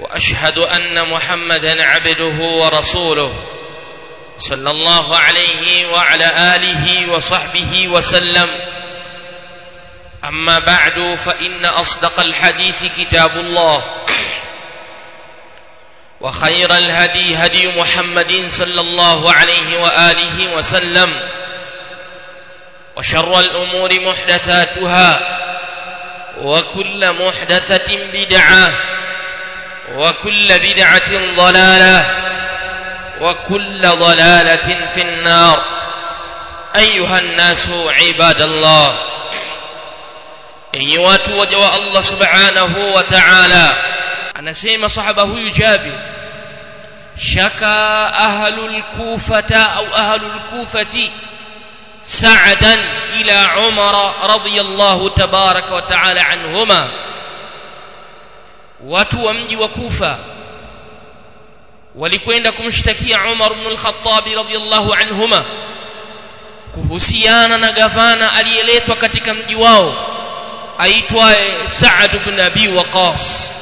وأشهد أن محمدا عبده ورسوله صلى الله عليه وعلى آله وصحبه وسلم. أما بعد فإن أصدق الحديث كتاب الله وخير الهدي هدي محمد صلى الله عليه وآله وسلم وشر الأمور محدثاتها وكل محدثة بدعة وكل بدعة ضلالة وكل ضلالة في النار. أيها الناس عباد الله إيوات وجوى الله سبحانه وتعالى أنا سيما صحبه يجابي شكى أهل الكوفة أو أهل الكوفة سعدا إلى عمر رضي الله تبارك وتعالى عنهما. Watu wa mji wa Kufa walikwenda kumshtakia Umar ibn al-Khattab radiyallahu anhuma kuhusiana na gavana aliyeletwa katika mji wao aitwaye Sa'd ibn Abi Waqas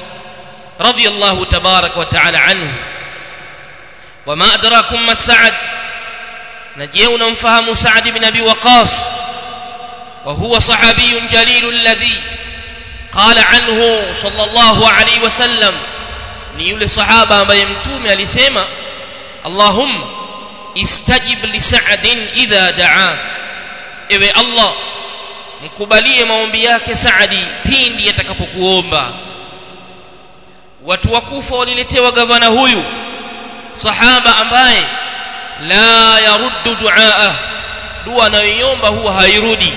radiyallahu tabaraka wa ta'ala anhu wama adrakum ma Sa'd na je unamfahamu Sa'd ibn Abi Waqas wa huwa sahabiyyun jalil alladhi qala anhu sallallahu alayhi wasallam ni yule sahaba ambaye mtume alisema Allahumma istajib li Sa'd idha da'ak ewe Allah mkubalie maombi yake Saadi pindi atakapokuomba watu wakufa waliletewa gavana huyu sahaba ambaye la yaruddu duaa dua anayoiomba huwa hairudi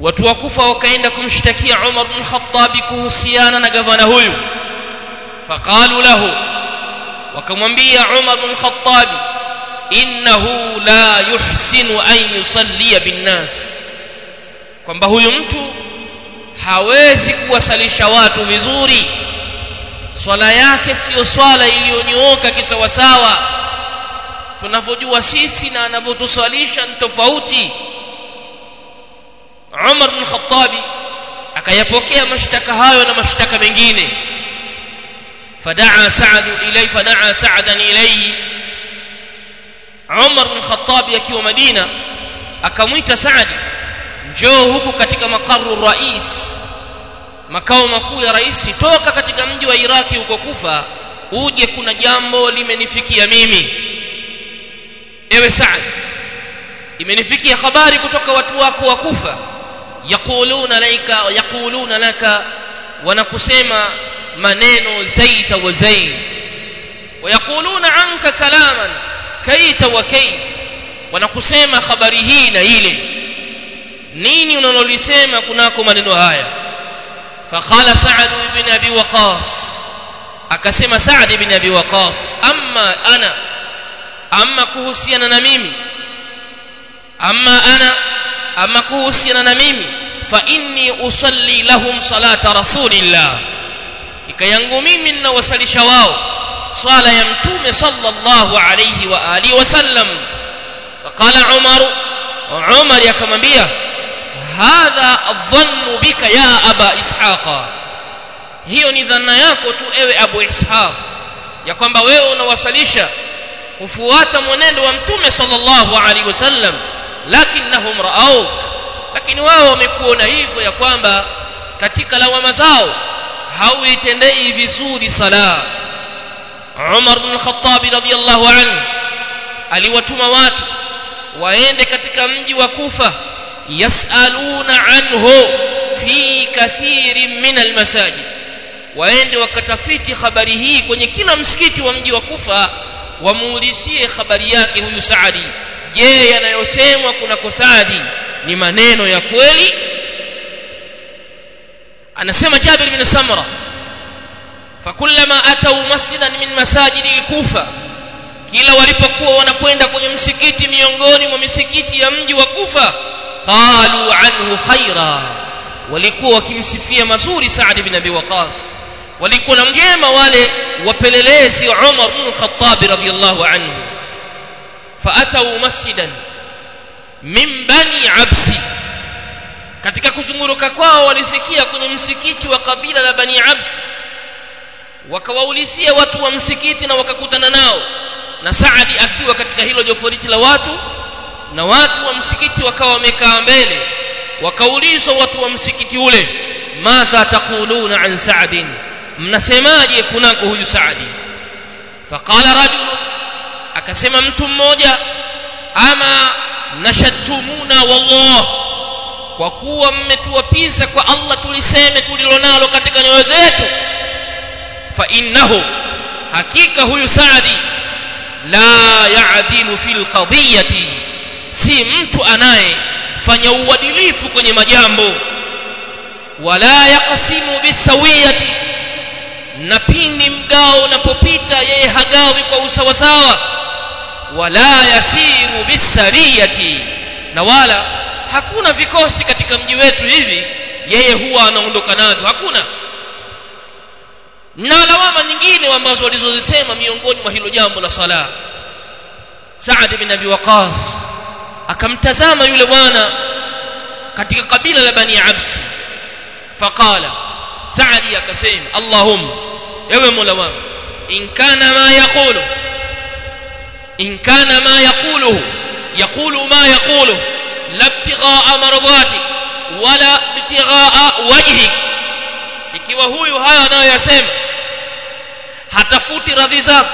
watu wakufa wakaenda kumshtakia Umar bin Khattab kuhusiana na gavana huyu. Faqalu lahu wakamwambia Umar bin Khattab innahu la yuhsinu an yusallia binnas. Kwamba huyu mtu hawezi kuwasalisha watu vizuri. Swala yake siyo swala iliyonyooka kisawasawa. Tunavyojua sisi na anavyotuswalisha ni tofauti Umar bin Khattabi akayapokea mashtaka hayo na mashtaka mengine. Fadaa Sa'd ilay fadaa Sa'dan ilay Umar bin Khattab akiwa Madina akamwita Saad njoo huku katika makaru rais makao makuu ya rais toka katika mji wa Iraki huko Kufa uje kuna jambo limenifikia mimi. Ewe Saad imenifikia habari kutoka watu wako wa Kufa yaquluna laika yaquluna laka wanakusema maneno zaita wa zaid. Wayaquluna anka kalaman kaita wa kait. Wanakusema habari hii na ile. Nini unalolisema kunako maneno haya? Fakhala sa'd ibn abi waqas. Akasema sa'd ibn abi waqas amma ana amma kuhusiana na mimi amma ana amma kuhusiana na mimi fa inni usalli lahum salata rasulillah. Kika yangu mimi ninawasalisha wao swala ya mtume sallallahu alayhi wa alihi wasallam faqala umar umar yakamwambia hadha adhannu bika ya aba ishaqa. Hiyo ni dhana yako tu ewe abu ishaq ya kwamba wewe unawasalisha kufuata mwenendo wa mtume sallallahu alaihi wasallam lakinnahum ra'auk lakini wao wamekuona hivyo ya kwamba katika lawama zao hauitendei vizuri sala. Umar bin Khattab radhiyallahu anhu aliwatuma watu waende katika mji wa Kufa yasaluna anhu fi kathirin min almasajid. Waende wakatafiti habari hii kwenye kila msikiti wa mji wa Kufa wamuulizie habari yake huyu Saadi je yanayosemwa kunako kosadi ni maneno ya kweli? Anasema Jabir bin Samra fakullama atau masjidan min masajidi al-kufa kila walipokuwa wanakwenda kwenye msikiti miongoni mwa misikiti ya mji wa kufa qalu anhu khaira walikuwa wakimsifia mazuri Saad bin Abi Waqas. Walikuwa na mjema wale wapelelezi Umar bin Khattab radhiyallahu anhu faatau masjidan min bani absi. Katika kuzunguruka kwao walifikia kwenye msikiti wa kabila la bani absi. Wakawaulizia watu wa msikiti na wakakutana nao. Na Saadi akiwa katika hilo joporiti la watu na watu wa msikiti wakawa wamekaa mbele. Wakaulizwa watu wa msikiti ule madha taquluna an Saadin? Mnasemaje kunako huyu Saadi? Faqala rajul akasema mtu mmoja ama nashatumuna wallah kwa kuwa mmetuapisa kwa Allah tuliseme tulilonalo katika nyoyo zetu fa innahu hakika huyu Saadi la yaadilu fil qadhiyati si mtu anayefanya uadilifu kwenye majambo wala yaqsimu bisawiyati na pindi mgao unapopita yeye hagawi kwa usawasawa wala yasiru bisariyati. Na wala hakuna vikosi katika mji wetu hivi yeye huwa anaondoka navyo. Hakuna. Na lawama nyingine ambazo walizozisema miongoni mwa hilo jambo la sala. Saad bin Abi Waqas akamtazama yule bwana katika kabila la Bani Absi. Faqala Saadi akasema Allahumma ewe Mola wangu in kana ma yaqulu in kana ma yaquluhu yaqulu ma yaqulu la ibtighaa mardati wala ibtighaa wajhi. Ikiwa huyu haya anayoyasema hatafuti radhi zako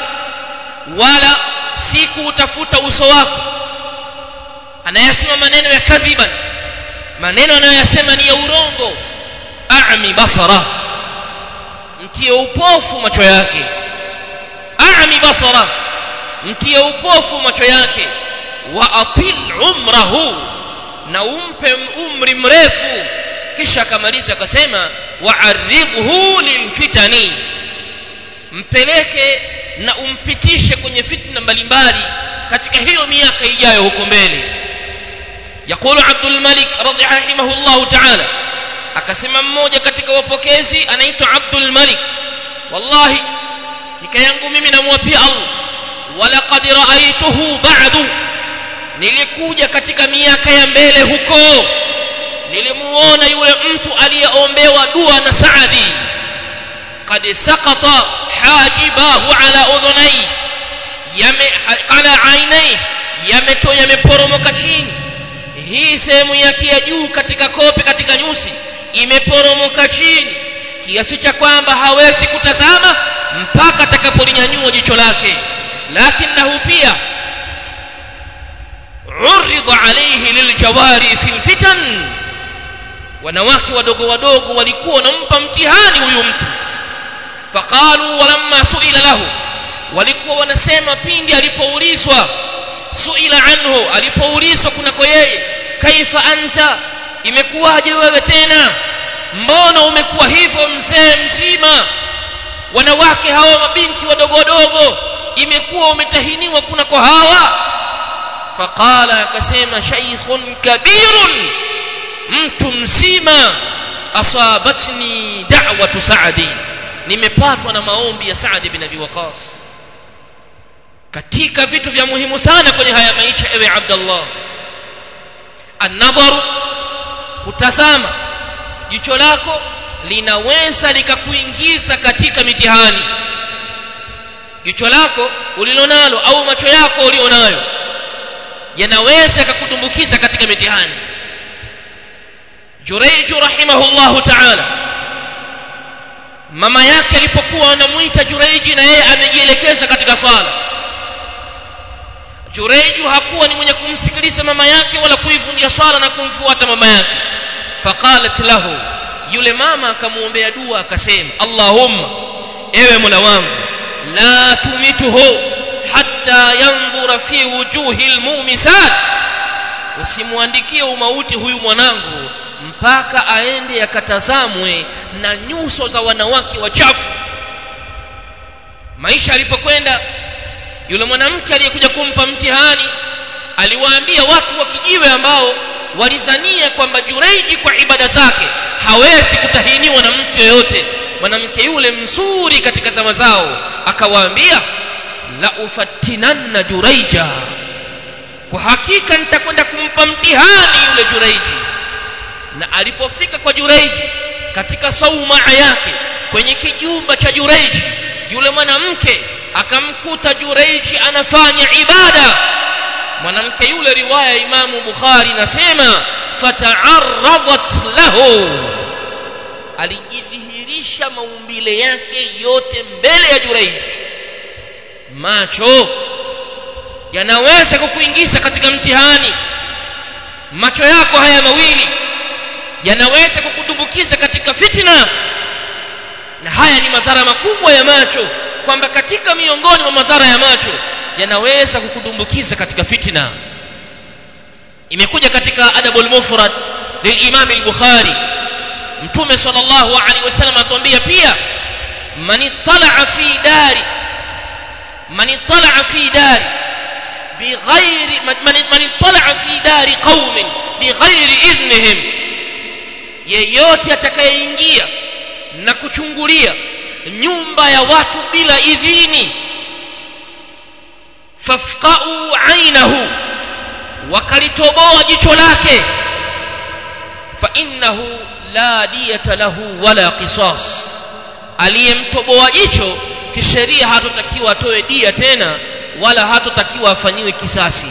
wala si kuutafuta uso wako. Anayasema maneno ya kadhiban maneno anayoyasema ni ya urongo. A'mi basara mtie upofu macho yake. A'mi basara mtie upofu macho yake wa atil umrahu na umpe umri mrefu kisha akamaliza akasema wa'arridhu lilfitani mpeleke na umpitishe kwenye fitna mbalimbali katika hiyo miaka ijayo huko mbele يقول عبد الملك رضي رحمه الله تعالى akasema mmoja katika wapokezi anaitwa Abdul Malik wallahi kika yangu mimi namwapia Allah walaqad ra'aytuhu ba'du. Nilikuja katika miaka ya mbele huko. Nilimuona yule mtu aliyeombewa dua na Saadi. Qad saqata hajibahu ala udhunai yame ala ainai yameto yameporomoka chini. Hii sehemu yake ya juu katika kope katika nyusi imeporomoka chini. Kiasi cha kwamba hawezi kutazama mpaka atakapolinyanyua jicho lake lakinahu pia urida alayhi liljawari fil fitan wanawake wadogo wadogo walikuwa wanampa mtihani huyu mtu. Faqalu walamma suila lahu. Walikuwa wanasema pindi alipoulizwa suila anhu alipoulizwa kunako yeye kaifa anta? Imekuwaje wewe tena? Mbona umekuwa hivyo mzee mzima wanawake hawa mabinti wadogo wadogo imekuwa umetahiniwa kunako hawa? Faqala akasema shaykhun kabirun mtu mzima asabatni da'watu sa'di nimepatwa na maombi ya Sa'd bin Abi Waqas. Katika vitu vya muhimu sana kwenye haya maisha ewe Abdullah an-nadharu kutazama jicho lako linaweza likakuingiza katika mitihani. Jicho lako ulilonalo au macho yako ulionayo yanaweza yakakutumbukiza katika mitihani. Jureiju rahimahullahu ta'ala mama yake alipokuwa anamuita Jureiji na yeye amejielekeza katika swala. Jureiju hakuwa ni mwenye kumsikiliza mama yake wala kuivunja swala na kumfuata mama yake. Faqalat lahu yule mama akamuombea dua akasema Allahumma ewe Mola wangu la tumituhu hatta yandhura fi wujuhi almu'misat usimwandikie umauti huyu mwanangu mpaka aende akatazamwe na nyuso za wanawake wachafu. Maisha alipokwenda yule mwanamke aliyekuja kumpa mtihani aliwaambia watu wa kijiwe ambao walidhania kwamba Jureiji kwa ibada zake hawezi kutahiniwa na mtu yoyote. Mwanamke yule mzuri katika zama zao akawaambia la ufatinanna Jureija kwa hakika nitakwenda kumpa mtihani yule Jureiji na alipofika kwa Jureiji katika saumaa yake kwenye kijumba cha Jureiji yule mwanamke akamkuta Jureiji anafanya ibada mwanamke yule riwaya Imamu Bukhari nasema fata'arradat lahu. Alijidhihirisha maumbile yake yote mbele ya juraish macho yanaweza kukuingiza katika mtihani. Macho yako haya mawili yanaweza kukudumbukiza katika fitna. Na haya ni madhara makubwa ya macho kwamba katika miongoni mwa madhara ya macho yanaweza kukudumbukiza katika fitna. Imekuja katika adabul mufrad lilimam al-bukhari. Mtume sallallahu alaihi wasallam atuambia pia man ittala'a fi dari man ittala'a fi dari bighairi man ittala'a fi dari qaumin bighairi idhnihim. Yeyote atakayeingia na kuchungulia nyumba ya watu bila idhini fafqa'u ainahu wakalitoboa jicho lake. Fa innahu la diyata lahu wala qisas aliyemtoboa jicho kisheria hatotakiwa atoe dia tena wala hatotakiwa afanyiwe kisasi.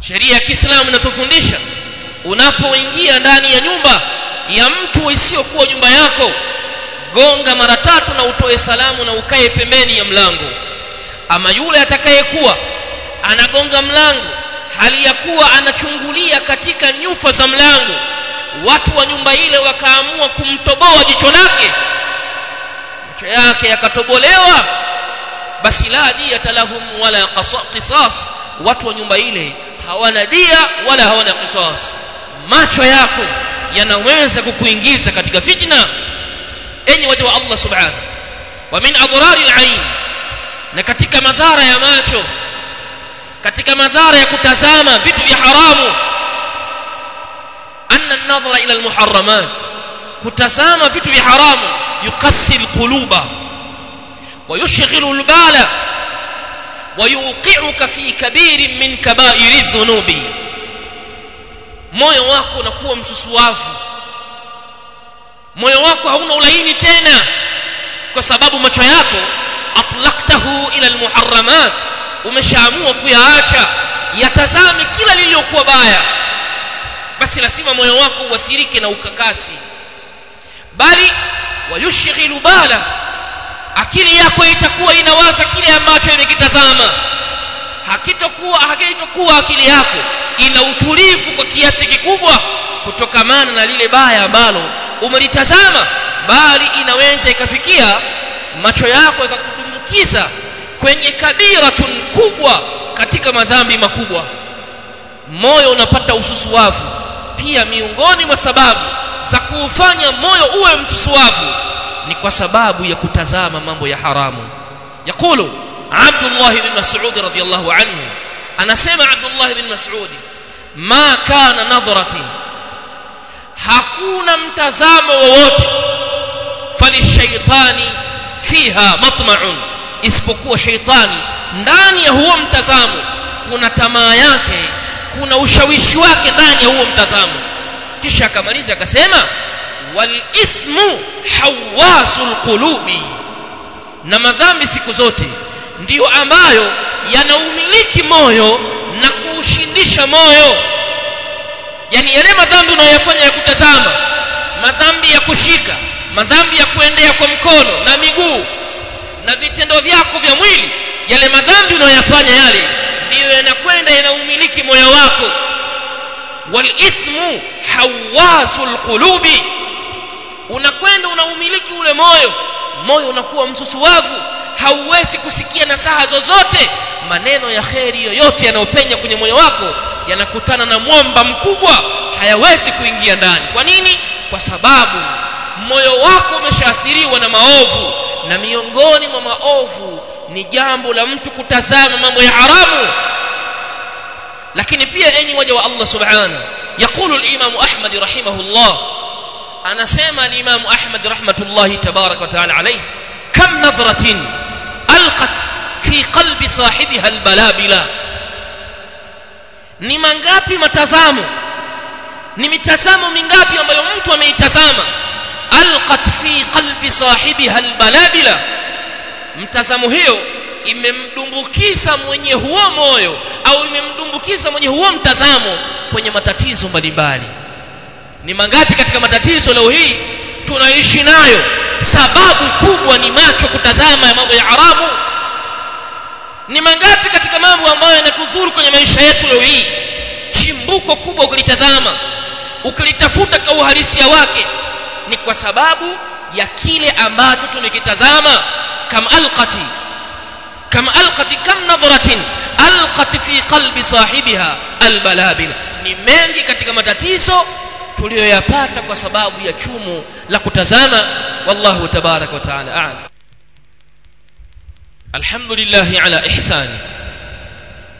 Sheria ya Kiislamu inatufundisha unapoingia ndani ya nyumba ya mtu isiyokuwa nyumba yako gonga mara tatu na utoe salamu na ukae pembeni ya mlango ama yule atakayekuwa anagonga mlango hali ya kuwa anachungulia katika nyufa za mlango watu wa nyumba ile wakaamua kumtoboa jicho lake macho yake yakatobolewa basi la diyata lahum wala qisas. Watu wa nyumba ile hawana dia wala hawana qisas. Macho yako yanaweza kukuingiza katika fitna. Enyi watu wa Allah subhanahu wa min adhrari al-ain na katika madhara ya macho katika madhara ya kutazama vitu vya haramu anna an-nadhara ila al-muharramat kutazama vitu vya haramu yukassi al-quluba wa yushghilu al-bala yuqi'uka fi kabirin min kaba'iri adh-dhunubi. Moyo wako unakuwa msusuavu moyo wako hauna ulaini tena kwa sababu macho yako atlaqtahu ila almuharramat. Umeshaamua kuyaacha yatazame kila lililokuwa baya. Basi lazima moyo wako uathirike na ukakasi. Bali wayushghilu bala akili yako itakuwa inawaza kile ambacho imekitazama. Hakitokuwa hakitokuwa akili yako ina utulivu kwa kiasi kikubwa kutokamana na lile baya ambalo umelitazama. Bali inaweza ikafikia macho yako yakakudumbukiza kwenye kabiratun kubwa katika madhambi makubwa. Moyo unapata ususuwavu pia miongoni mwa sababu za kuufanya moyo uwe msusuwavu ni kwa sababu ya kutazama mambo ya haramu. Yakulu Abdullah bin Mas'ud radhiyallahu anhu anasema Abdullah ibn Mas'ud ma kana nadhratin hakuna mtazamo wowote falishaitani fiha matma'un isipokuwa sheitani ndani ya huo mtazamo kuna tamaa yake kuna ushawishi wake ndani ya huo mtazamo. Kisha akamaliza akasema wal hawasu hawasul qulubi. Na madhambi siku zote ndiyo ambayo yanaumiliki moyo na kuushindisha moyo. Yani yale madhambi unayoyafanya ya kutazama madhambi ya kushika madhambi ya kuendea kwa mkono na miguu na vitendo vyako vya mwili yale madhambi unayoyafanya yale ndiyo yanakwenda yanaumiliki moyo wako. Walithmu hawasul qulubi unakwenda unaumiliki ule moyo. Moyo unakuwa msusuwavu hauwezi kusikia nasaha zozote. Maneno ya kheri yoyote yanayopenya kwenye moyo wako yanakutana na mwamba mkubwa hayawezi kuingia ndani. Kwa nini? Kwa sababu moyo wako umeshaathiriwa na maovu na miongoni mwa maovu ni jambo la mtu kutazama mambo ya haramu lakini pia enyi waja wa Allah subhanahu يقول الإمام أحمد رحمه الله أنا سيما الإمام أحمد رحمة الله تبارك وتعالى عليه كم نظرة ألقت في قلب صاحبها البلابلة ni mangapi matazamo ni mitazamo mingapi ambayo mtu ameitazama alqat fi qalbi sahibiha albalabila mtazamo hiyo imemdumbukiza mwenye huo moyo au imemdumbukiza mwenye huo mtazamo kwenye matatizo mbalimbali. Ni mangapi katika matatizo leo hii tunaishi nayo? Sababu kubwa ni macho kutazama ya mambo ya haramu ni mangapi katika mambo ambayo yanatudhuru kwenye maisha yetu leo hii? Chimbuko kubwa ukilitazama ukilitafuta kwa uhalisia wake ni kwa sababu ya kile ambacho tumekitazama kam alqati kam alqati kam nadhratin alqat fi qalbi sahibiha albalabil ni mengi katika matatizo tuliyoyapata kwa sababu ya chumo la kutazama. Wallahu tabaraka wa taala a'lam. Alhamdulillah ala ihsani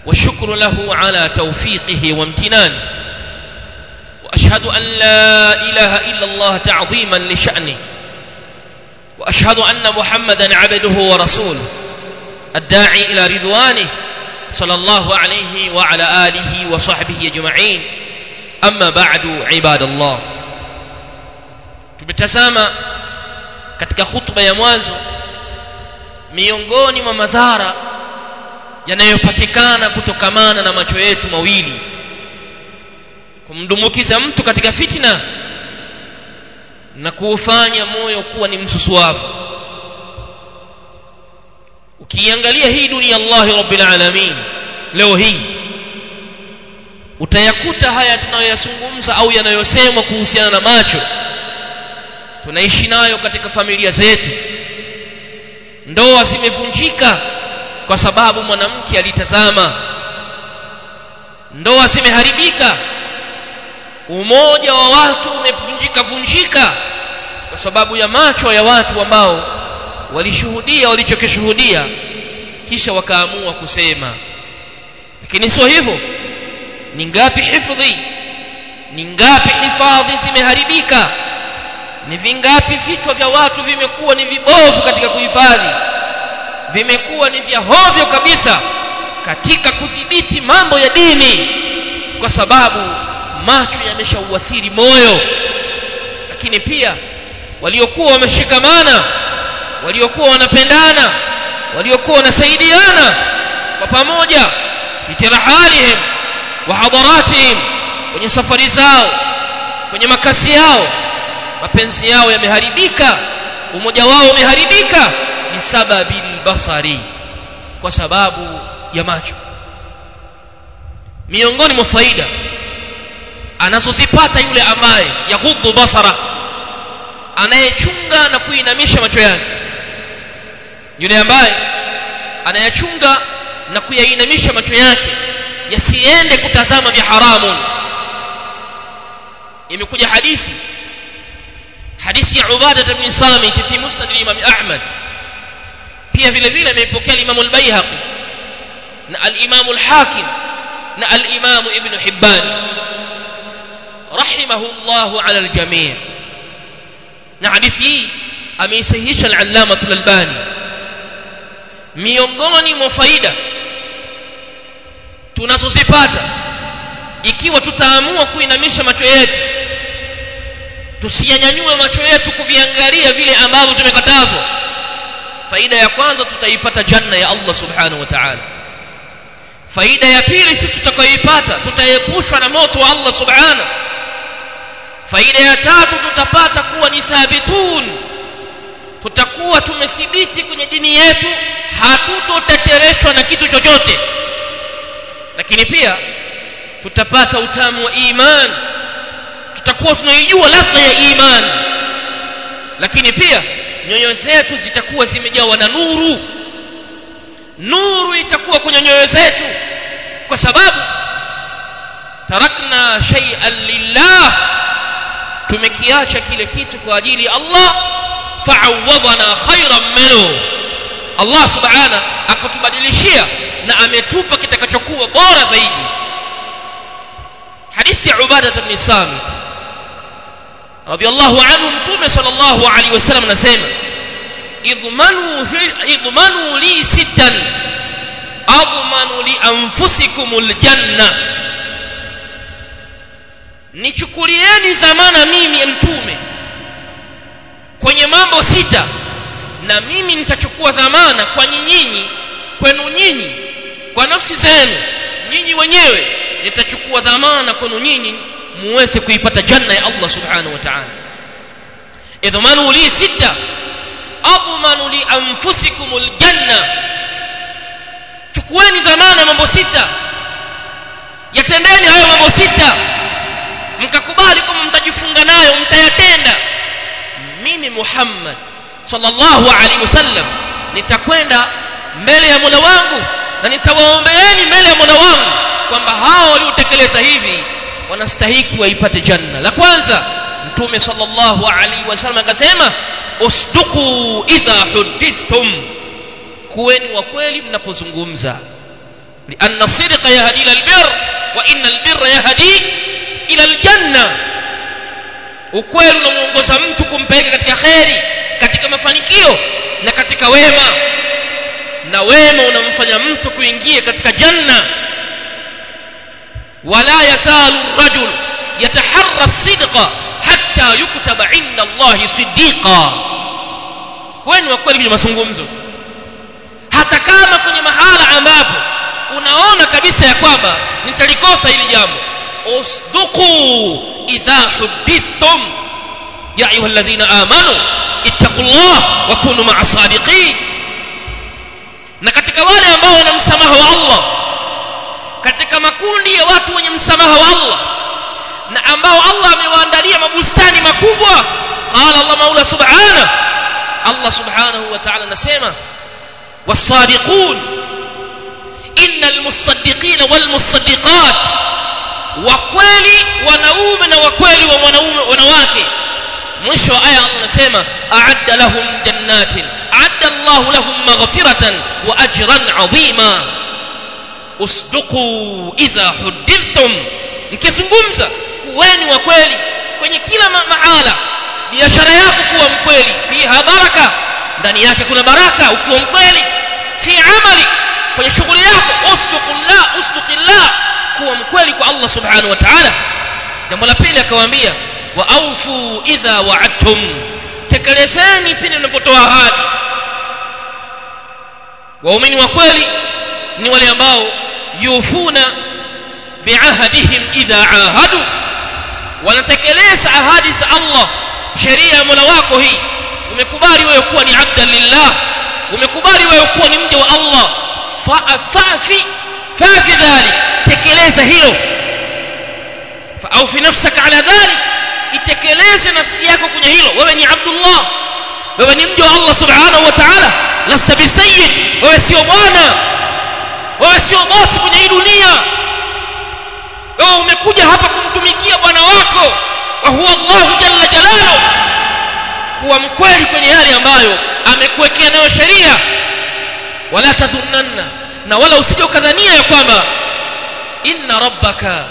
wa shukru lahu ala tawfiqihi wa imtinani وأشهد أن لا إله إلا الله تعظيما لشأنه وأشهد أن محمدا عبده ورسوله الداعي إلى رضوانه صلى الله عليه وعلى آله وصحبه أجمعين. أما بعد عباد الله tumetazama katika khutba ya mwanzo miongoni mwa madhara yanayopatikana kutokamana na kumdumukiza mtu katika fitna na kuufanya moyo kuwa ni msusuafu ukiangalia hii dunia Allah rabbil alamin leo hii utayakuta haya tunayoyazungumza au yanayosemwa kuhusiana na macho. Tunaishi nayo katika familia zetu. Ndoa zimevunjika kwa sababu mwanamke alitazama. Ndoa zimeharibika umoja wa watu umevunjika vunjika kwa sababu ya macho ya watu ambao walishuhudia walichokishuhudia kisha wakaamua kusema. Lakini sio hivyo. Ni ngapi hifadhi ni ngapi hifadhi zimeharibika? Ni vingapi vichwa vya watu vimekuwa ni vibovu katika kuhifadhi? Vimekuwa ni vya hovyo kabisa katika kudhibiti mambo ya dini kwa sababu macho yameshauathiri moyo. Lakini pia waliokuwa wameshikamana waliokuwa wanapendana waliokuwa wanasaidiana kwa pamoja fi tirahalihim wa hadaratihim kwenye safari zao kwenye makasi yao mapenzi yao yameharibika umoja wao umeharibika ni sababil basari kwa sababu ya macho. Miongoni mwa faida anazozipata yule ambaye yaghudhu basara anayechunga na kuinamisha macho yake. Yule ambaye anayachunga na kuyainamisha macho yake yasiende kutazama vya haramu. Imekuja hadithi hadithi ya Ubada bin Samit fi Musnad al-Imam Ahmad. Pia vile vile ameipokea al-Imam al-Baihaqi na al-Imam al-Hakim na al-Imam Ibn Hibban rahimahullah ala aljamii na hadithi hii ameisahihisha al-Allama al-Albani miongoni mwa faida tunazozipata ikiwa tutaamua kuinamisha macho yetu tusiyanyanyue macho yetu kuviangalia vile ambavyo tumekatazwa faida ya kwanza tutaipata janna ya Allah subhanahu wa ta'ala. Faida ya pili sisi tutakayoipata tutaepushwa na moto wa Allah subhanahu faida ya tatu tutapata kuwa ni thabitun. Tutakuwa tumethibiti kwenye dini yetu hatutotetereshwa na kitu chochote. Lakini pia tutapata utamu wa iman. Tutakuwa tunaijua ladha ya iman. Lakini pia nyoyo zetu zitakuwa zimejawa na nuru. Nuru itakuwa kwenye nyoyo zetu. Kwa sababu tarakna shay'an lillah tumekiacha kile kitu kwa ajili ya Allah fa'awadhana khairan minhu. Allah subhana akatubadilishia na ametupa kitakachokuwa bora zaidi. Hadithi ya Ubadah ibn Samit radiyallahu anhu mtume sallallahu alaihi wasallam anasema idhmanu idhmanu li sittan admanu li anfusikumul janna nichukulieni dhamana mimi mtume kwenye mambo sita na mimi nitachukua dhamana kwa nyinyi kwenu nyinyi kwa nafsi zenu. Nyinyi wenyewe nitachukua dhamana kwenu nyinyi muweze kuipata janna ya Allah subhanahu wa ta'ala. Idhmanu li sita admanu li anfusikumul janna chukueni dhamana mambo sita yatendeni hayo mambo sita mkakubali kama mtajifunga nayo mtayatenda. Mimi Muhammad sallallahu alaihi wasallam nitakwenda mbele ya Mola wangu na nitawaombeeni mbele ya Mola wangu kwamba hao waliotekeleza hivi wanastahiki waipate janna. La kwanza mtume sallallahu alaihi wasallam akasema usduqu idha hudithtum kuweni wa kweli mnapozungumza. Lianna sidqa yahdi lilbir wa inna albirra yahdi ila aljanna. Ukweli unamuongoza mtu kumpeleka katika kheri katika mafanikio na katika wema. Na wema unamfanya mtu kuingia katika janna. Wala yasalu rajul yataharra sidqa hatta yuktaba inda allahi siddiqa. Kweni wa kweli kwenye mazungumzo hata kama kwenye mahala ambapo unaona kabisa ya kwamba nitalikosa hili jambo usduqu idha hudithtum ya ayuha alladhina amanu ittaqullah wa kunu ma'a sadiqin na katika wale ambao wana msamaha wa Allah katika makundi ya watu wenye msamaha wa Allah na ambao Allah amewaandalia mabustani makubwa qala Allah maula subhanahu Allah subhanahu wa ta'ala anasema والصادقون إن المصدقين والمصدقات wakweli wanaume na wakweli wa wanaume wanawake. Mwisho wa aya anasema a'adda lahum jannatin a'adda Allah lahum maghfiratan wa ajran 'azima. Usduqu idha hudithtum mkizungumza kuweni wakweli kwenye kila mahala. Biashara yako kuwa mkweli. Fiha baraka. Ndani yake kuna baraka ukiwa mkweli. Fi amalik kwenye shughuli yako usduqillah usduqillah kuwa mkweli kwa Allah subhanahu wa ta'ala. Jambo la pili akawaambia wa aufu idha wa'adtum tekelezeni pindi mnapotoa ahadi. Waumini wa kweli ni wale ambao yufuna biahdihim idha ahadu wanatekeleza ahadi za Allah sheria ya Mola wako hii. Umekubali wewe kuwa ni abdan lillah umekubali wewe kuwa ni mja wa Allah. Fafi fafi dhalik. Tekeleza hilo. Au fi nafsaka ala dhalik. Itekeleze nafsi yako kwenye hilo. Wewe ni abdullah. Wewe ni mja wa Allah subhanahu wa ta'ala. Lasta bisayyid wewe sio bwana. Wewe sio bosi kwenye hii dunia. Wewe umekuja hapa kumtumikia bwana wako. Wa huwa Allah jalla jalaluhu kuwa mkweli kwenye yale ambayo amekuwekea nayo sheria. Wala tadhunnanna na wala usije ukadhania ya kwamba inna rabbaka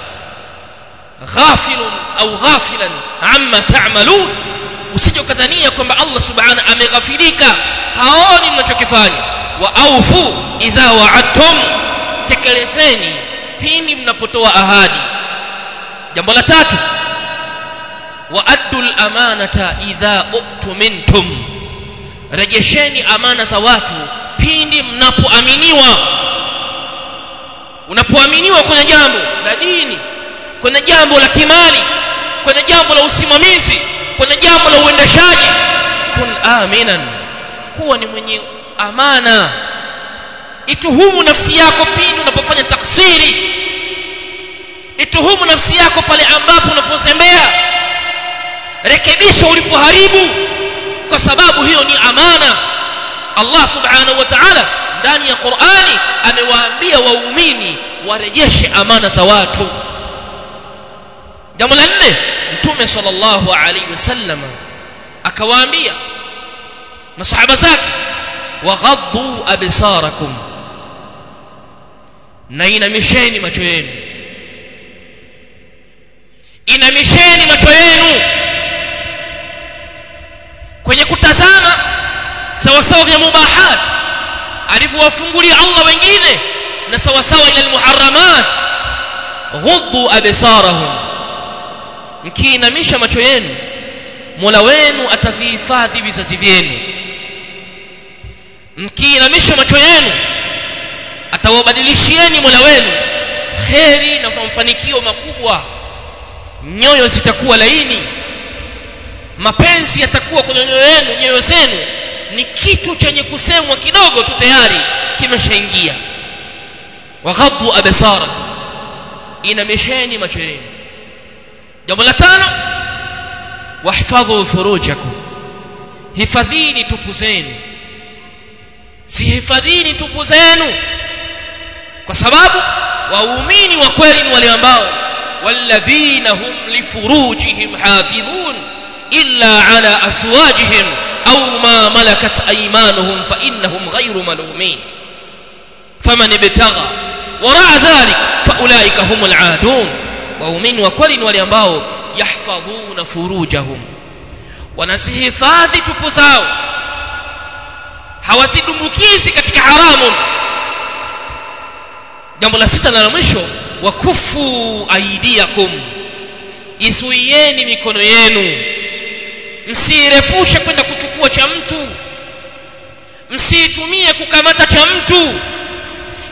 ghafilun au ghafilan amma ta'malun. Usije ukadhania kwamba Allah subhanahu ameghafilika. Haoni mnachokifanya. Wa aufu idha wa'adtum. Tekelezeni pindi mnapotoa ahadi. Jambo la tatu. Waaddu al-amanata idha u'tumintum rejesheni amana za watu pindi mnapoaminiwa. Unapoaminiwa kwenye jambo la dini kwenye jambo la kimali kwenye jambo la usimamizi kwenye jambo la uendeshaji. Kun aminan kuwa ni mwenye amana. Ituhumu nafsi yako pindi unapofanya taksiri. Ituhumu nafsi yako pale ambapo unapozembea. Rekebisha ulipoharibu kwa sababu hiyo ni amana Allah subhanahu wa ta'ala ndani ya Qur'ani amewaambia waumini warejeshe amana za watu jambo la nne mtume sallallahu alaihi wasallam akawaambia masahaba zake waghaddu absarakum na inamisheni macho yenu inamisheni macho yenu kwenye kutazama sawasawa vya mubahat alivyowafungulia Allah wengine na sawasawa ila almuharramat ghuddu absarahum mkiinamisha macho yenu Mola wenu atavihifadhi vizazi vyenu. Mkiinamisha macho yenu atawabadilishieni Mola wenu. Kheri na mafanikio makubwa nyoyo zitakuwa laini mapenzi yatakuwa kwenye nyoyo yenu nyoyo zenu. Ni kitu chenye kusemwa kidogo tu tayari kimeshaingia. Waghaddu absara inamisheni macho yenu. Jambo la tano wahfadhu furujakum. Hifadhini tupu zenu. Sihifadhini tupu zenu. Kwa sababu waumini wa kweli ni wale ambao walladhina hum lifurujihim hafidhun illa ala aswajihim au ma malakat aymanuhum fa innahum ghayru malumin faman ibtagha wara dhalik fa ulaika humul aadun waumini wa kweli ni wale ambao yahfadhuna furujahum wanasihifadhi tupu zao hawazidumbukizi katika haramun jambo la sita na la mwisho wakufu aidiakum izuieni mikono yenu msiirefushe kwenda kuchukua cha mtu. Msiitumie kukamata cha mtu.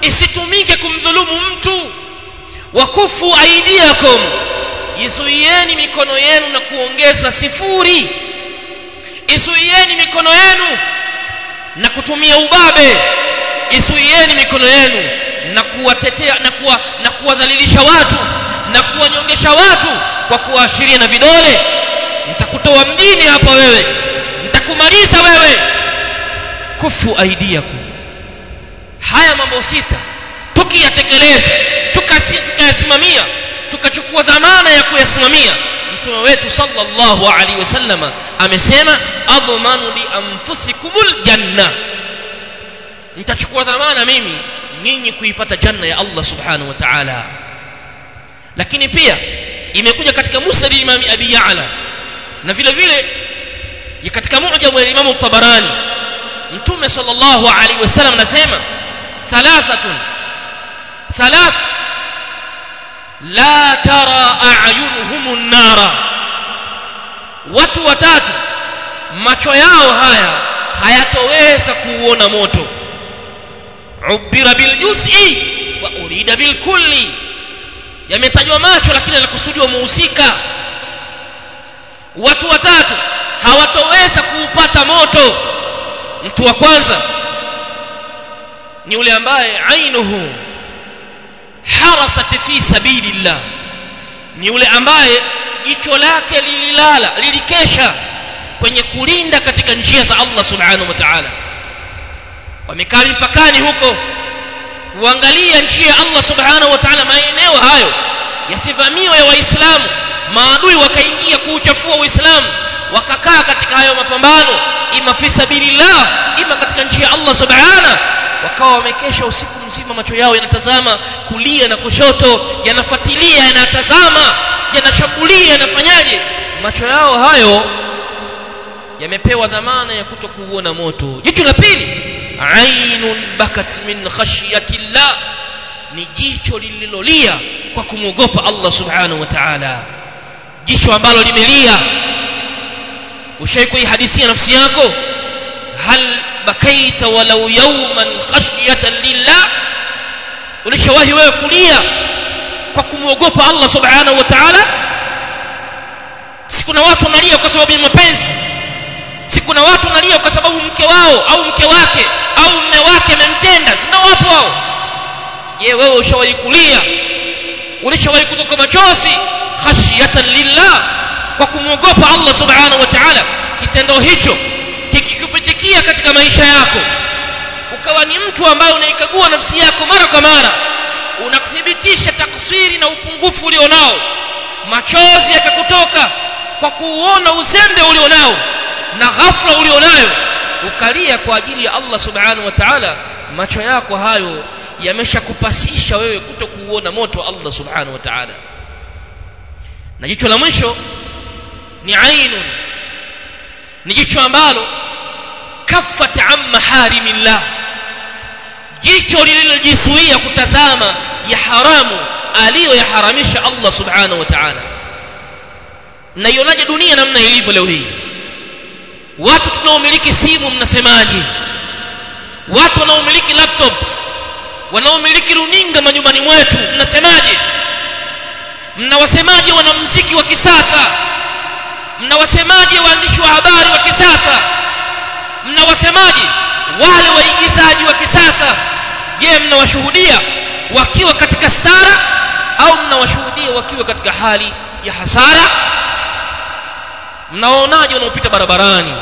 Isitumike kumdhulumu mtu. Wakufu aidiakum. Izuieni mikono yenu na kuongeza sifuri. Izuieni mikono yenu na kutumia ubabe. Izuieni mikono yenu na kuwatetea na kuwa na kuwadhalilisha watu na kuwanyongesha watu kwa kuwaashiria na vidole nitakutoa mjini hapa wewe. Nitakumaliza wewe. Kufu aidiakum haya mambo sita tukiyatekeleza tukayasimamia tukachukua dhamana ya kuyasimamia. Mtume wetu sallallahu alaihi wasallam amesema admanu li anfusikumul janna. Nitachukua dhamana mimi nyinyi kuipata janna ya Allah subhanahu wa ta'ala. Lakini pia imekuja katika musnad imam abi ya'la na vile vile katika mu'jam wa imam tabarani mtume sallallahu alaihi wasallam anasema thalathatun thalath la tara a'yunuhum nara. Watu watatu macho yao haya hayatoweza kuuona moto. Ubira biljuz'i wa urida bilkulli yametajwa macho lakini alikusudiwa muhusika watu watatu hawatoweza kuupata moto. Mtu wa kwanza ni yule ambaye ainuhu harasat fi sabilillah. Ni yule ambaye jicho lake lililala lilikesha kwenye kulinda katika njia za Allah subhanahu wa ta'ala. Wamekaa mipakani huko kuangalia njia Allah subhanahu wa ta'ala maeneo hayo yasivamiwe ya waislamu maadui wakaingia kuuchafua uislamu wakakaa katika hayo mapambano ima fi sabilillah ima katika njia ya Allah subhana. Wakawa wamekesha usiku mzima macho yao yanatazama kulia na kushoto yanafuatilia yanatazama yanashambulia yanafanyaje? Macho yao hayo yamepewa dhamana ya kuto kuuona moto. Jicho la pili ainun bakat min khashyatillah ni jicho lililolia kwa kumwogopa Allah subhanahu wa ta'ala jicho ambalo limelia. Ushai kuihadithia nafsi yako? Hal bakaita walau yawman khashyatan lillah? Ulishawahi wewe kulia kwa kumwogopa Allah subhanahu wa ta'ala? Si kuna watu wanalia kwa sababu ya mapenzi. Si kuna watu wanalia kwa sababu mke wao au mke wake au mme wake amemtenda. Sina wapo wao je wewe ushawahi kulia ulishawahi kutoka machozi? Khashyatan lillah. Kwa kumwogopa Allah subhanahu wa ta'ala. Kitendo hicho kikikupitikia katika maisha yako. Ukawa ni mtu ambaye unaikagua nafsi yako mara kwa mara. Unathibitisha taksiri na upungufu ulionao machozi yakakutoka kwa kuuona uzembe ulionao na ghafla ulionayo ukalia kwa ajili ya Allah subhanahu wa ta'ala macho yako hayo yameshakupasisha wewe kuto kuuona moto Allah subhanahu wa ta'ala. Na jicho la mwisho ni ainun ni jicho ambalo kaffat an maharimillah jicho lililojizuia kutazama ya haramu aliyoyaharamisha Allah subhanahu wa ta'ala. Naionaje dunia namna ilivyo leo hii watu tunaomiliki simu mnasemaje? Watu wanaomiliki laptops wanaomiliki runinga manyumbani mwetu mnasemaje? Mnawasemaje wanamuziki wa kisasa? Mnawasemaje waandishi wa habari wa kisasa? Mnawasemaje wale waigizaji wa kisasa? Je mnawashuhudia wakiwa katika stara au mnawashuhudia wakiwa katika hali ya hasara mnawaonaje wanaopita barabarani?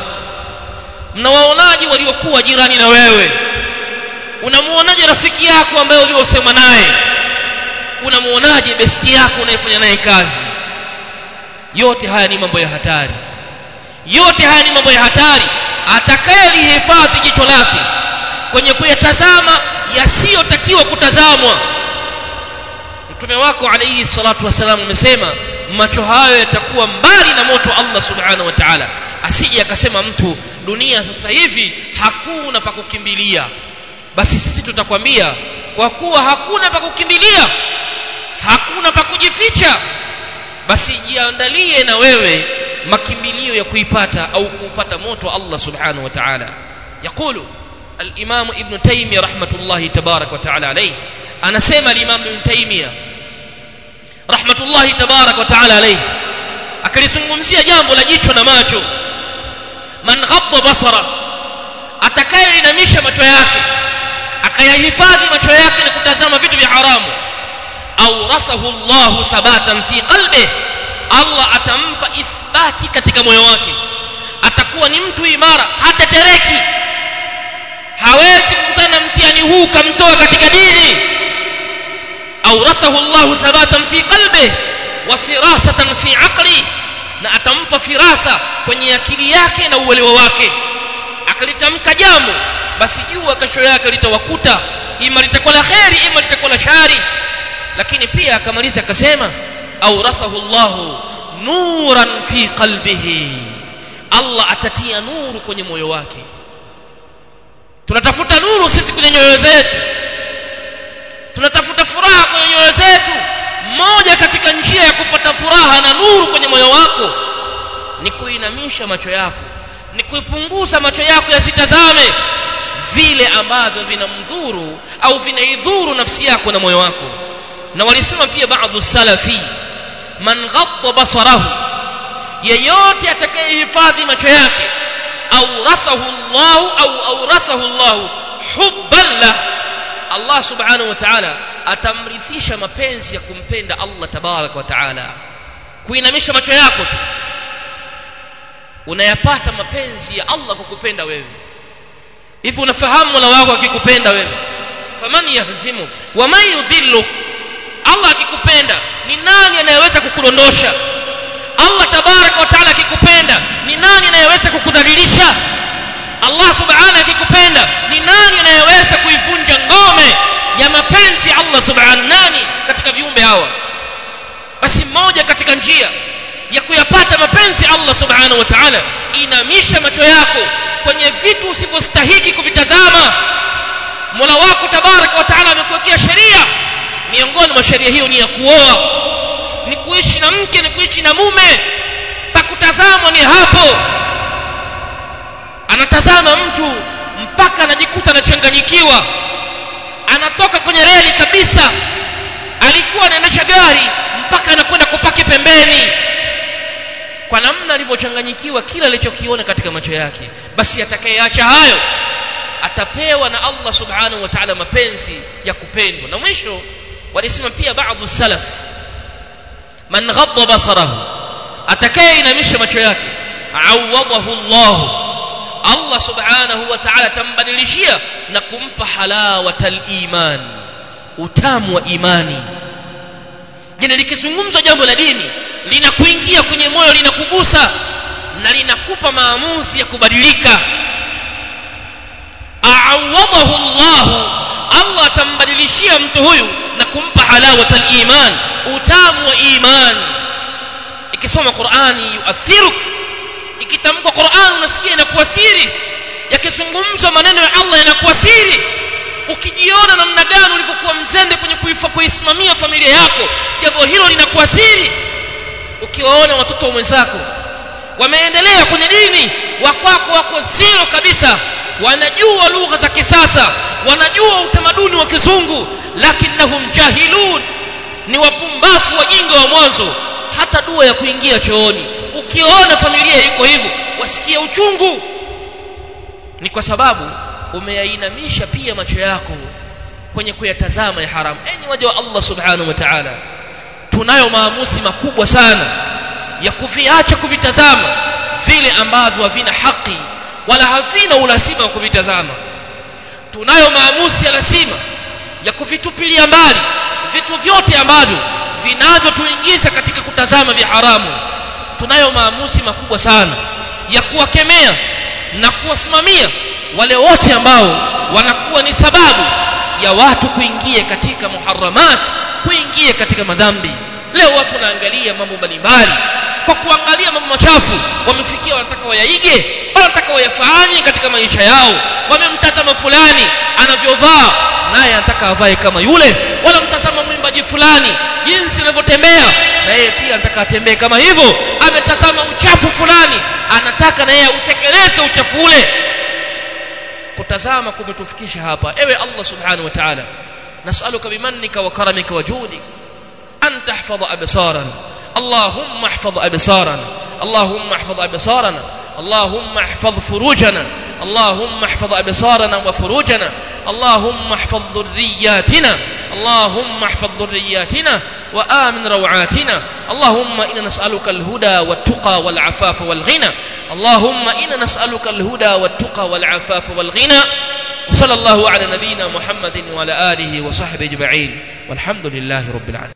Mnawaonaje waliokuwa jirani na wewe? Unamuonaje rafiki yako ambaye uliosema naye? Unamuonaje besti yako unayefanya naye kazi? Yote haya ni mambo ya hatari. Yote haya ni mambo ya hatari. Atakayelihifadhi jicho lake kwenye kuyatazama yasiyotakiwa kutazamwa mtume wako alayhi salatu wasalam amesema macho hayo yatakuwa mbali na moto Allah subhanahu wa ta'ala asije akasema mtu dunia sasa hivi hakuna pa kukimbilia basi sisi tutakwambia kwa kuwa hakuna pa kukimbilia hakuna pa kujificha basi jiandalie na wewe makimbilio ya kuipata au kuupata moto Allah subhanahu wa ta'ala yakulu الإمام ابن تيمية رحمة الله تبارك وتعالى عليه أنا سيما الإمام ابن تيمية rahmatullahi tabarak wa taala alayhi. Akalizungumzia jambo la jicho na macho. Man ghadda basara. Atakayeinamisha macho yake akayahifadhi macho yake na kutazama vitu vya haramu. Awrasahu Allahu thabatan fi qalbi. Allah atampa ithbati katika moyo wake. Atakuwa ni mtu imara hata tereki hawezi kukutana mtihani huu kamtoa katika dini aurathahu Allah thabatan fi qalbi wa firasatan fi aqli na atampa firasa kwenye akili yake na uelewa wake. Akalitamka jambo basi jua kesho yake litawakuta. Ima litakuwa la kheri ima litakuwa la shari. Lakini pia akamaliza akasema aurathahu Allah nuran fi qalbihi. Allah atatia nuru kwenye moyo wake. Tunatafuta nuru sisi kwenye nyoyo zetu. Tunatafuta furaha kwenye nyoyo zetu. Moja katika njia ya kupata furaha na nuru kwenye moyo wako ni kuinamisha macho yako ni kuipunguza macho yako yasitazame vile ambavyo vinamdhuru au vinaidhuru nafsi yako na moyo wako. Na walisema pia baadhi salafi man ghadda basarahu yeyote atakayehifadhi macho yake aurasahu llahu au aurasahu llahu hubban lah Allah subhanahu wa ta'ala atamrithisha mapenzi ya kumpenda Allah tabaraka wa ta'ala. Kuinamisha macho yako tu. Unayapata mapenzi ya Allah kwa wewe. Hivi unafahamu Mola wako akikupenda wewe? Faman yahzimu wa man yudhilluk. Allah akikupenda ni nani anayeweza kukudondosha Allah tabaraka wa taala akikupenda ni nani anayeweza kukudhalilisha Allah subhanahu akikupenda ni nani anayeweza kuivunja ngome ya mapenzi ya Allah subhanahu nani katika viumbe hawa? Basi moja katika njia ya kuyapata mapenzi Allah subhanahu wa ta'ala inamisha macho yako kwenye vitu usivyostahiki kuvitazama. Mola wako tabaraka wa taala amekuwekea sheria. Miongoni mwa sheria hiyo ni ya kuoa. Ni kuishi na mke ni kuishi na mume. Pakutazamwa ni hapo anatazama mtu mpaka anajikuta anachanganyikiwa. Anatoka kwenye reli kabisa. Alikuwa anaendesha gari mpaka anakwenda kupaki pembeni. Kwa namna alivyochanganyikiwa kila alichokiona katika macho yake. Basi atakayeacha hayo atapewa na Allah subhanahu wa ta'ala mapenzi ya kupendwa. Na mwisho walisema pia baadhi salaf man ghadda basarahu atakayeinamisha macho yake awadahu Allah Allah subhanahu wa ta'ala tambadilishia na kumpa halawatal iman utamu wa imani. Jina likizungumzwa jambo la dini linakuingia kwenye moyo linakugusa na linakupa maamuzi ya kubadilika. A'awadahu Allah Allah atambadilishia mtu huyu na kumpa halawatul iman utamu wa iman. Ikisoma Qur'ani yuathiruk ikitamka Qur'an unasikia inakuwa siri. Yakizungumzwa maneno ya Allah yanakuathiri ukijiona namna gani ulivyokuwa mzembe kwenye kuisimamia familia yako jambo hilo linakuwa siri. Ukiwaona watoto wa mwenzako wameendelea kwenye dini wakwako wako zero kabisa. Wanajua lugha za kisasa wanajua utamaduni wa kizungu lakinnahum jahilun. Ni wapumbafu wajinga wa mwanzo. Hata dua ya kuingia chooni ukiona familia iko hivyo wasikia uchungu. Ni kwa sababu umeyainamisha pia macho yako kwenye kuyatazama ya haramu. Enyi waja wa Allah subhanahu wa ta'ala tunayo maamuzi makubwa sana ya kuviacha kuvitazama vile ambavyo havina haki wala havina ulazima wa kuvitazama. Tunayo maamuzi ya lazima ya kuvitupilia mbali vitu vyote ambavyo vinavyotuingiza katika kutazama vya haramu tunayo maamuzi makubwa sana ya kuwakemea na kuwasimamia wale wote ambao wanakuwa ni sababu ya watu kuingia katika muharramat kuingia katika madhambi. Leo watu wanaangalia mambo mbalimbali. Kwa kuangalia mambo machafu wamefikia wanataka wayaige wanataka wayafanye katika maisha yao. Wamemtazama fulani anavyovaa naye anataka avae kama yule wala mtazama mwimbaji fulani jinsi anavyotembea. Na yeye pia anataka atembee kama hivyo. Ametazama uchafu fulani anataka na yeye utekeleze uchafu ule. Kutazama kumetufikisha hapa. Ewe Allah subhanahu wa ta'ala nas'aluka bimannika wa karamika wa judik an tahfadha absarana allahumma ihfadh absarana اللهم احفظ أبصارنا اللهم احفظ فروجنا اللهم احفظ أبصارنا وفروجنا اللهم احفظ ذرياتنا اللهم احفظ ذرياتنا وآمن روعاتنا اللهم إنا نسألك الهدى والتقى والعفاف والغنى اللهم إنا نسألك الهدى والتقى والعفاف والغنى وصلى الله على نبينا محمد وعلى آله وصحبه أجمعين والحمد لله رب العالمين.